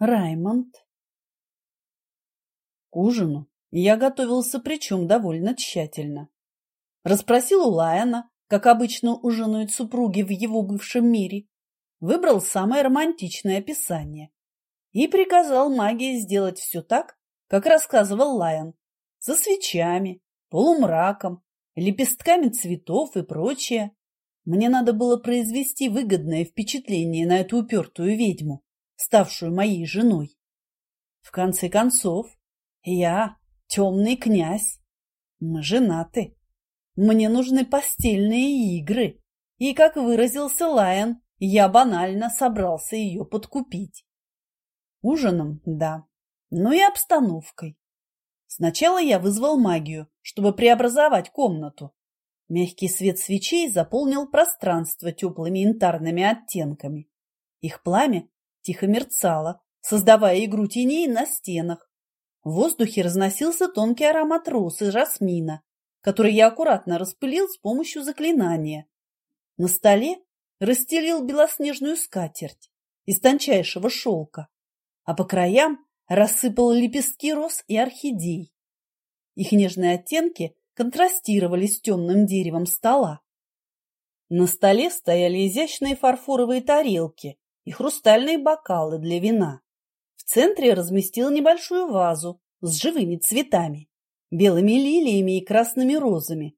Раймонд. К ужину я готовился, причем довольно тщательно. Расспросил у Лайона, как обычно ужинают супруги в его бывшем мире, выбрал самое романтичное описание и приказал магии сделать все так, как рассказывал Лайон, со свечами, полумраком, лепестками цветов и прочее. Мне надо было произвести выгодное впечатление на эту упертую ведьму, ставшую моей женой. В конце концов, я темный князь. Мы женаты. Мне нужны постельные игры. И, как выразился Лайон, я банально собрался ее подкупить. Ужином, да, но и обстановкой. Сначала я вызвал магию, чтобы преобразовать комнату. Мягкий свет свечей заполнил пространство теплыми янтарными оттенками. Их пламя тихо мерцало, создавая игру теней на стенах. В воздухе разносился тонкий аромат роз и жасмина, который я аккуратно распылил с помощью заклинания. На столе расстелил белоснежную скатерть из тончайшего шелка, а по краям рассыпал лепестки роз и орхидей. Их нежные оттенки контрастировали с темным деревом стола. На столе стояли изящные фарфоровые тарелки и хрустальные бокалы для вина. В центре разместил небольшую вазу с живыми цветами, белыми лилиями и красными розами.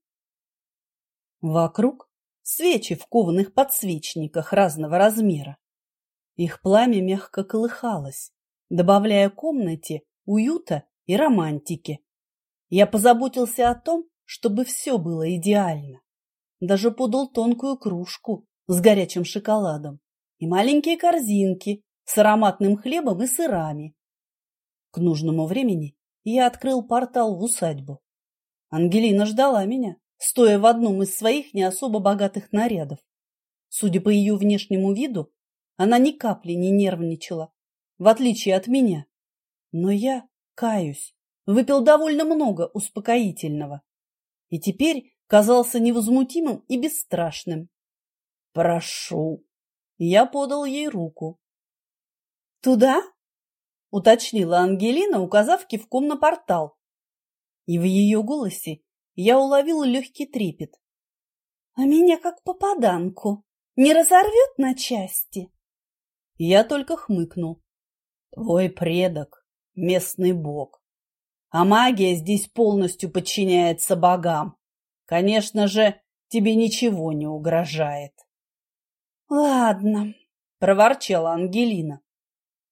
Вокруг свечи в кованых подсвечниках разного размера. Их пламя мягко колыхалось, добавляя комнате уюта и романтики. Я позаботился о том, чтобы все было идеально. Даже подал тонкую кружку с горячим шоколадом и маленькие корзинки с ароматным хлебом и сырами. К нужному времени я открыл портал в усадьбу. Ангелина ждала меня, стоя в одном из своих не особо богатых нарядов. Судя по ее внешнему виду, она ни капли не нервничала, в отличие от меня. Но я, каюсь, выпил довольно много успокоительного и теперь казался невозмутимым и бесстрашным. «Прошу!» Я подал ей руку. «Туда?» — уточнила Ангелина, указав кивком на портал. И в ее голосе я уловила легкий трепет. «А меня как попаданку не разорвет на части?» Я только хмыкнул. Твой предок — местный бог. А магия здесь полностью подчиняется богам. Конечно же, тебе ничего не угрожает. — Ладно, — проворчала Ангелина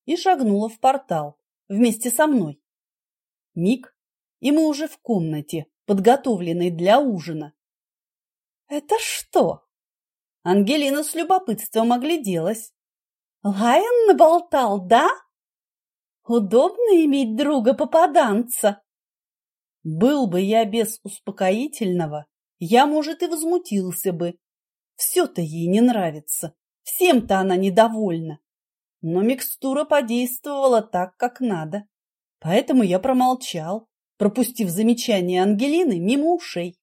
и шагнула в портал вместе со мной. Миг, и мы уже в комнате, подготовленной для ужина. — Это что? Ангелина с любопытством огляделась. — Лайон наболтал, да? — Удобно иметь друга-попаданца. Был бы я без успокоительного, я, может, и возмутился бы. Все-то ей не нравится, всем-то она недовольна. Но микстура подействовала так, как надо. Поэтому я промолчал, пропустив замечание Ангелины мимо ушей.